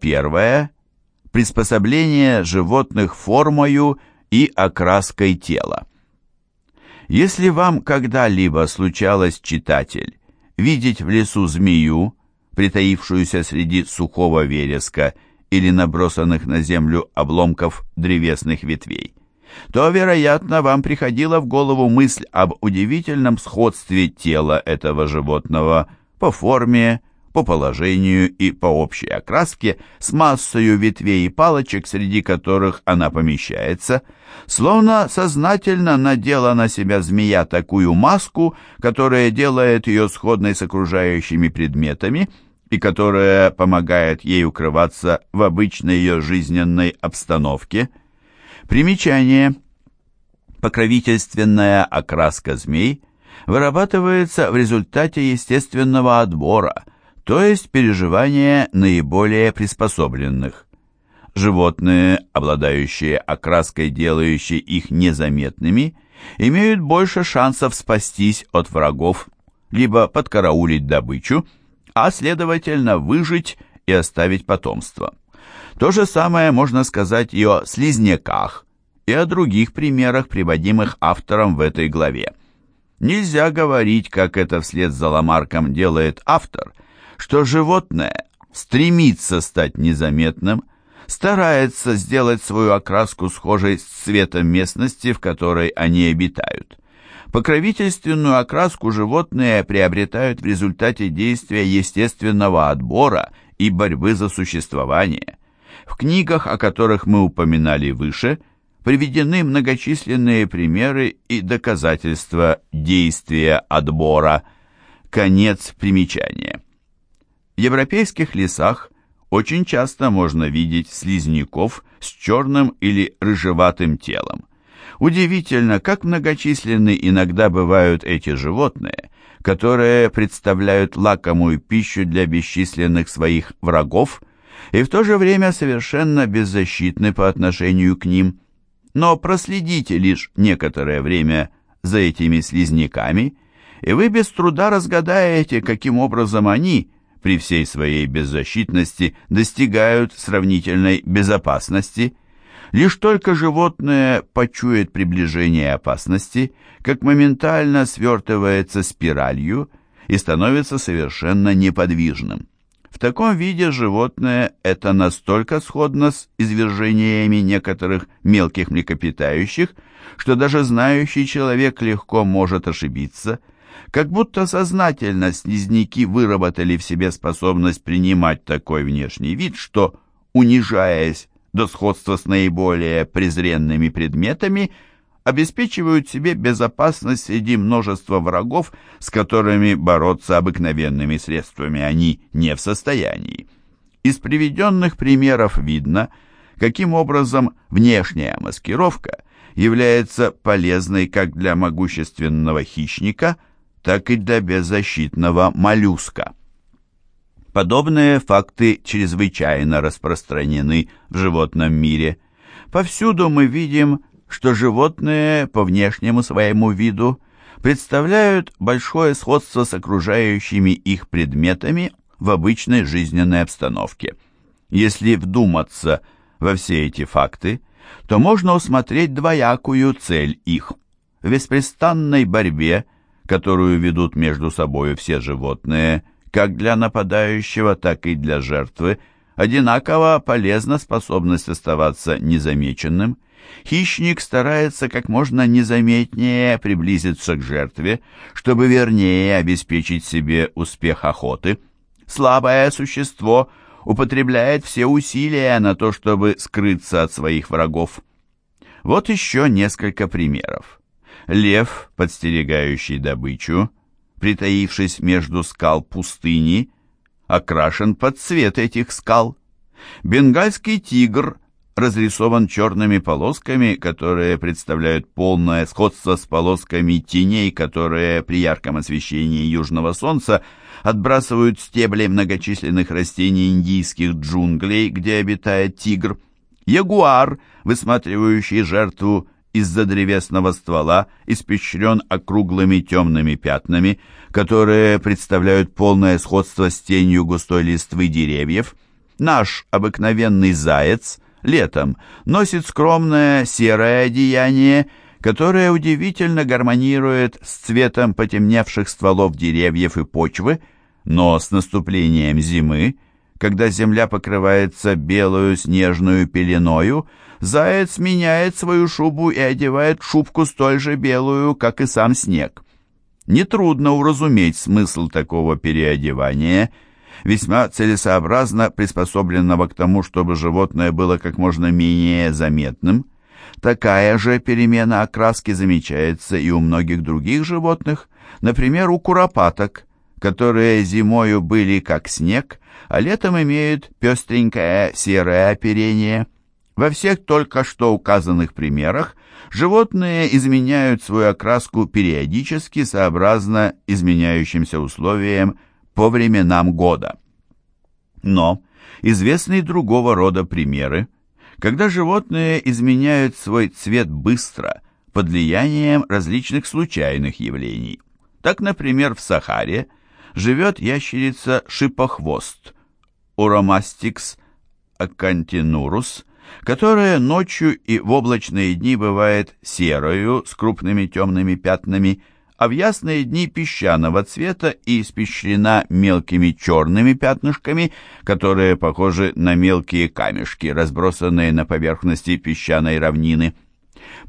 Первое. Приспособление животных формою и окраской тела. Если вам когда-либо случалось, читатель, видеть в лесу змею, притаившуюся среди сухого вереска или набросанных на землю обломков древесных ветвей, то, вероятно, вам приходила в голову мысль об удивительном сходстве тела этого животного по форме, по положению и по общей окраске с массою ветвей и палочек, среди которых она помещается, словно сознательно надела на себя змея такую маску, которая делает ее сходной с окружающими предметами и которая помогает ей укрываться в обычной ее жизненной обстановке. Примечание. Покровительственная окраска змей вырабатывается в результате естественного отбора – то есть переживания наиболее приспособленных. Животные, обладающие окраской, делающей их незаметными, имеют больше шансов спастись от врагов, либо подкараулить добычу, а следовательно выжить и оставить потомство. То же самое можно сказать и о слизняках, и о других примерах, приводимых автором в этой главе. Нельзя говорить, как это вслед за Ламарком делает автор – что животное стремится стать незаметным, старается сделать свою окраску схожей с цветом местности, в которой они обитают. Покровительственную окраску животные приобретают в результате действия естественного отбора и борьбы за существование. В книгах, о которых мы упоминали выше, приведены многочисленные примеры и доказательства действия отбора. Конец примечания. В европейских лесах очень часто можно видеть слизняков с черным или рыжеватым телом. Удивительно, как многочисленны иногда бывают эти животные, которые представляют лакомую пищу для бесчисленных своих врагов и в то же время совершенно беззащитны по отношению к ним. Но проследите лишь некоторое время за этими слизняками, и вы без труда разгадаете, каким образом они – при всей своей беззащитности достигают сравнительной безопасности. Лишь только животное почует приближение опасности, как моментально свертывается спиралью и становится совершенно неподвижным. В таком виде животное это настолько сходно с извержениями некоторых мелких млекопитающих, что даже знающий человек легко может ошибиться – как будто сознательно слизняки выработали в себе способность принимать такой внешний вид, что, унижаясь до сходства с наиболее презренными предметами, обеспечивают себе безопасность среди множества врагов, с которыми бороться обыкновенными средствами они не в состоянии. Из приведенных примеров видно, каким образом внешняя маскировка является полезной как для могущественного хищника – так и для беззащитного моллюска. Подобные факты чрезвычайно распространены в животном мире. Повсюду мы видим, что животные по внешнему своему виду представляют большое сходство с окружающими их предметами в обычной жизненной обстановке. Если вдуматься во все эти факты, то можно усмотреть двоякую цель их. В беспрестанной борьбе – которую ведут между собой все животные, как для нападающего, так и для жертвы, одинаково полезна способность оставаться незамеченным. Хищник старается как можно незаметнее приблизиться к жертве, чтобы вернее обеспечить себе успех охоты. Слабое существо употребляет все усилия на то, чтобы скрыться от своих врагов. Вот еще несколько примеров. Лев, подстерегающий добычу, притаившись между скал пустыни, окрашен под цвет этих скал. Бенгальский тигр разрисован черными полосками, которые представляют полное сходство с полосками теней, которые при ярком освещении южного солнца отбрасывают стебли многочисленных растений индийских джунглей, где обитает тигр. Ягуар, высматривающий жертву из-за древесного ствола испещрен округлыми темными пятнами, которые представляют полное сходство с тенью густой листвы деревьев. Наш обыкновенный заяц летом носит скромное серое одеяние, которое удивительно гармонирует с цветом потемневших стволов деревьев и почвы, но с наступлением зимы, когда земля покрывается белую снежную пеленою, заяц меняет свою шубу и одевает шубку столь же белую, как и сам снег. Нетрудно уразуметь смысл такого переодевания, весьма целесообразно приспособленного к тому, чтобы животное было как можно менее заметным. Такая же перемена окраски замечается и у многих других животных, например, у куропаток, которые зимою были как снег, а летом имеют пестренькое серое оперение. Во всех только что указанных примерах животные изменяют свою окраску периодически сообразно изменяющимся условиям по временам года. Но известны другого рода примеры, когда животные изменяют свой цвет быстро под влиянием различных случайных явлений. Так, например, в Сахаре живет ящерица шипохвост Уромастикс акантинурус, которая ночью и в облачные дни бывает серою с крупными темными пятнами, а в ясные дни песчаного цвета и испещрена мелкими черными пятнышками, которые похожи на мелкие камешки, разбросанные на поверхности песчаной равнины.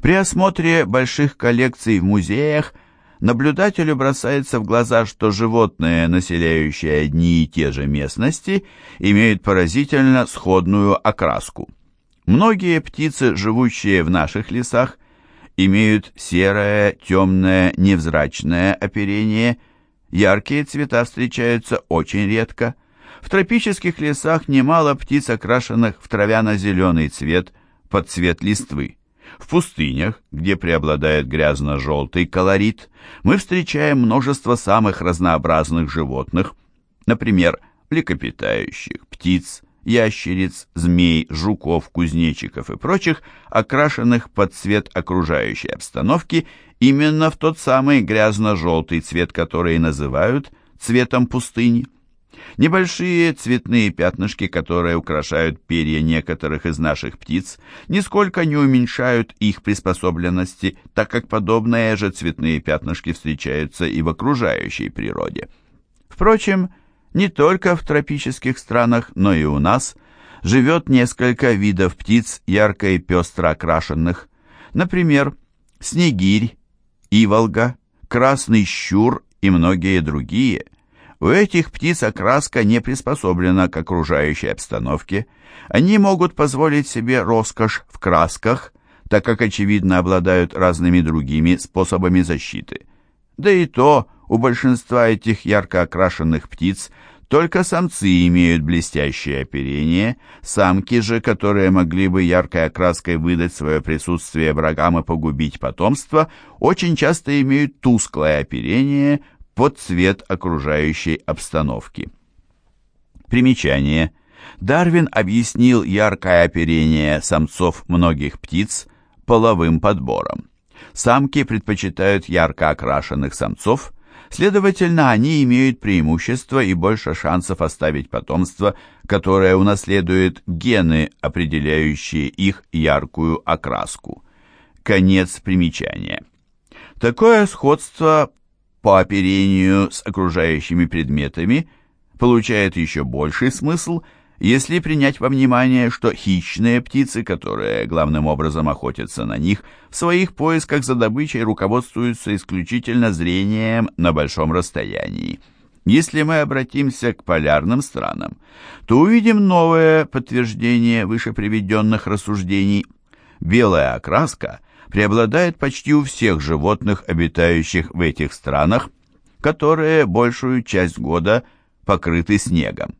При осмотре больших коллекций в музеях наблюдателю бросается в глаза, что животные, населяющие одни и те же местности, имеют поразительно сходную окраску. Многие птицы, живущие в наших лесах, имеют серое, темное, невзрачное оперение. Яркие цвета встречаются очень редко. В тропических лесах немало птиц, окрашенных в травяно-зеленый цвет под цвет листвы. В пустынях, где преобладает грязно-желтый колорит, мы встречаем множество самых разнообразных животных, например, млекопитающих, птиц, ящериц, змей, жуков, кузнечиков и прочих, окрашенных под цвет окружающей обстановки именно в тот самый грязно-желтый цвет, который называют цветом пустыни. Небольшие цветные пятнышки, которые украшают перья некоторых из наших птиц, нисколько не уменьшают их приспособленности, так как подобные же цветные пятнышки встречаются и в окружающей природе. Впрочем, не только в тропических странах, но и у нас живет несколько видов птиц ярко и пестро окрашенных. Например, снегирь, иволга, красный щур и многие другие. У этих птиц окраска не приспособлена к окружающей обстановке. Они могут позволить себе роскошь в красках, так как, очевидно, обладают разными другими способами защиты. Да и то у большинства этих ярко окрашенных птиц только самцы имеют блестящее оперение, самки же, которые могли бы яркой окраской выдать свое присутствие врагам и погубить потомство, очень часто имеют тусклое оперение под цвет окружающей обстановки. Примечание. Дарвин объяснил яркое оперение самцов многих птиц половым подбором. Самки предпочитают ярко окрашенных самцов, следовательно, они имеют преимущество и больше шансов оставить потомство, которое унаследует гены, определяющие их яркую окраску. Конец примечания. Такое сходство по оперению с окружающими предметами получает еще больший смысл – если принять во внимание, что хищные птицы, которые главным образом охотятся на них, в своих поисках за добычей руководствуются исключительно зрением на большом расстоянии. Если мы обратимся к полярным странам, то увидим новое подтверждение выше приведенных рассуждений. Белая окраска преобладает почти у всех животных, обитающих в этих странах, которые большую часть года покрыты снегом.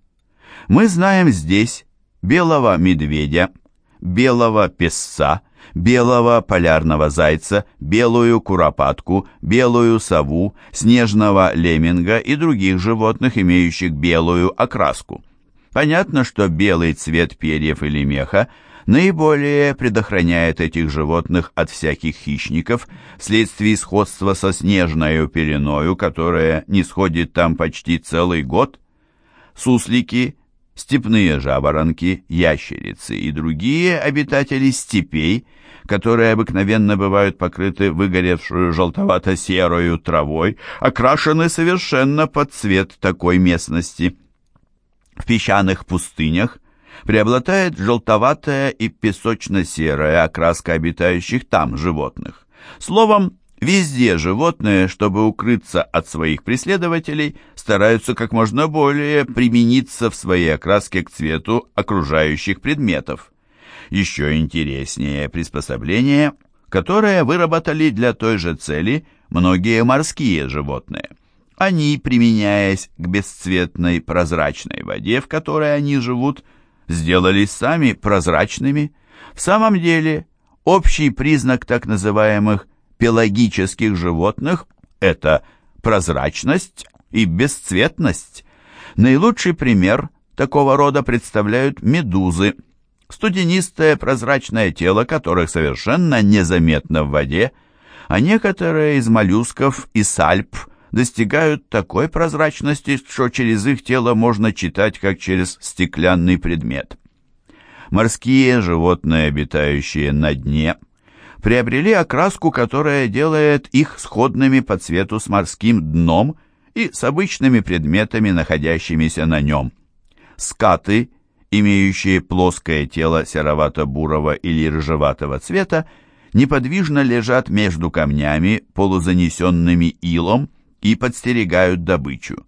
Мы знаем здесь белого медведя, белого песца, белого полярного зайца, белую куропатку, белую сову, снежного лемминга и других животных, имеющих белую окраску. Понятно, что белый цвет перьев или меха наиболее предохраняет этих животных от всяких хищников вследствие сходства со снежной пеленою, которая не сходит там почти целый год. Суслики степные жаворонки, ящерицы и другие обитатели степей, которые обыкновенно бывают покрыты выгоревшую желтовато-серою травой, окрашены совершенно под цвет такой местности. В песчаных пустынях преобладает желтоватая и песочно-серая окраска обитающих там животных. Словом, Везде животные, чтобы укрыться от своих преследователей, стараются как можно более примениться в своей окраске к цвету окружающих предметов. Еще интереснее приспособление, которое выработали для той же цели многие морские животные. Они, применяясь к бесцветной прозрачной воде, в которой они живут, сделались сами прозрачными. В самом деле, общий признак так называемых пелагических животных – это прозрачность и бесцветность. Наилучший пример такого рода представляют медузы, студенистое прозрачное тело которых совершенно незаметно в воде, а некоторые из моллюсков и сальп достигают такой прозрачности, что через их тело можно читать, как через стеклянный предмет. Морские животные, обитающие на дне – приобрели окраску, которая делает их сходными по цвету с морским дном и с обычными предметами, находящимися на нем. Скаты, имеющие плоское тело серовато-бурого или рыжеватого цвета, неподвижно лежат между камнями, полузанесенными илом, и подстерегают добычу.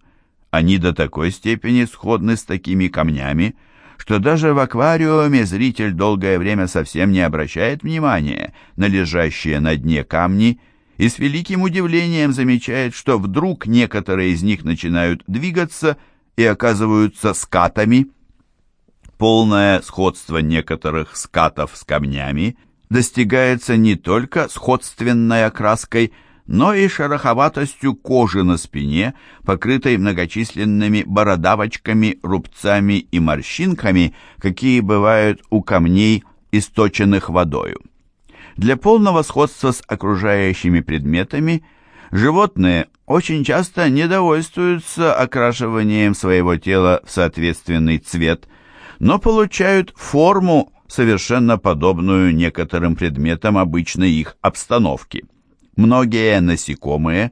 Они до такой степени сходны с такими камнями, что даже в аквариуме зритель долгое время совсем не обращает внимания на лежащие на дне камни и с великим удивлением замечает, что вдруг некоторые из них начинают двигаться и оказываются скатами. Полное сходство некоторых скатов с камнями достигается не только сходственной окраской, но и шероховатостью кожи на спине, покрытой многочисленными бородавочками, рубцами и морщинками, какие бывают у камней, источенных водою. Для полного сходства с окружающими предметами животные очень часто недовольствуются окрашиванием своего тела в соответственный цвет, но получают форму, совершенно подобную некоторым предметам обычной их обстановки. Многие насекомые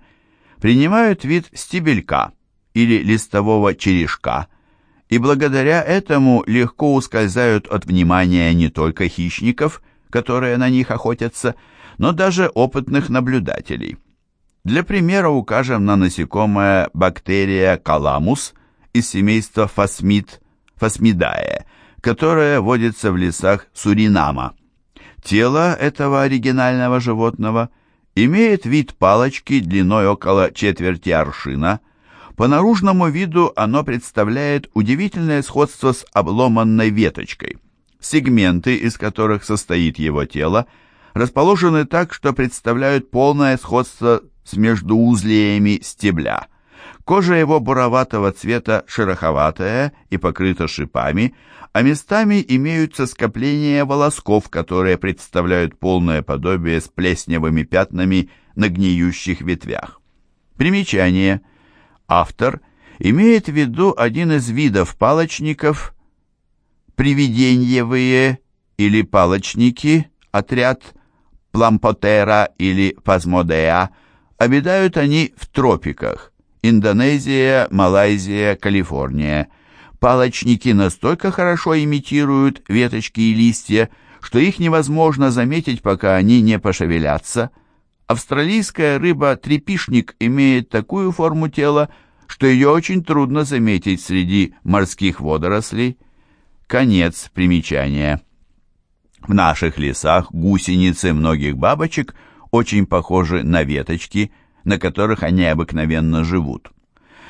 принимают вид стебелька или листового черешка, и благодаря этому легко ускользают от внимания не только хищников, которые на них охотятся, но даже опытных наблюдателей. Для примера укажем на насекомое бактерия каламус из семейства фасмид, фасмидае, которое водится в лесах Суринама. Тело этого оригинального животного – имеет вид палочки длиной около четверти аршина. По наружному виду оно представляет удивительное сходство с обломанной веточкой. Сегменты, из которых состоит его тело, расположены так, что представляют полное сходство с междуузлиями стебля. Кожа его буроватого цвета шероховатая и покрыта шипами, а местами имеются скопления волосков, которые представляют полное подобие с плесневыми пятнами на гниющих ветвях. Примечание. Автор имеет в виду один из видов палочников, привиденьевые или палочники, отряд Плампотера или Пазмодеа, обитают они в тропиках, Индонезия, Малайзия, Калифорния – Палочники настолько хорошо имитируют веточки и листья, что их невозможно заметить, пока они не пошевелятся. Австралийская рыба-трепишник имеет такую форму тела, что ее очень трудно заметить среди морских водорослей. Конец примечания. В наших лесах гусеницы многих бабочек очень похожи на веточки, на которых они обыкновенно живут.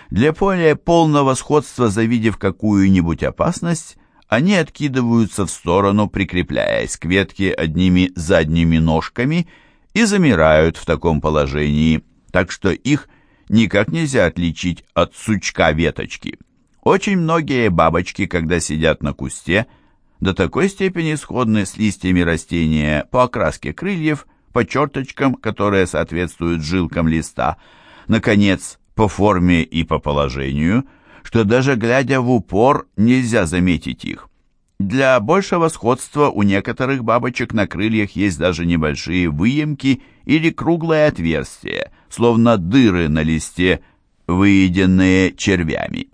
Для более полного сходства, завидев какую-нибудь опасность, они откидываются в сторону, прикрепляясь к ветке одними задними ножками и замирают в таком положении, так что их никак нельзя отличить от сучка веточки. Очень многие бабочки, когда сидят на кусте, до такой степени сходны с листьями растения по окраске крыльев, по черточкам, которые соответствуют жилкам листа, наконец, по форме и по положению, что даже глядя в упор нельзя заметить их. Для большего сходства у некоторых бабочек на крыльях есть даже небольшие выемки или круглые отверстия, словно дыры на листе, выеденные червями.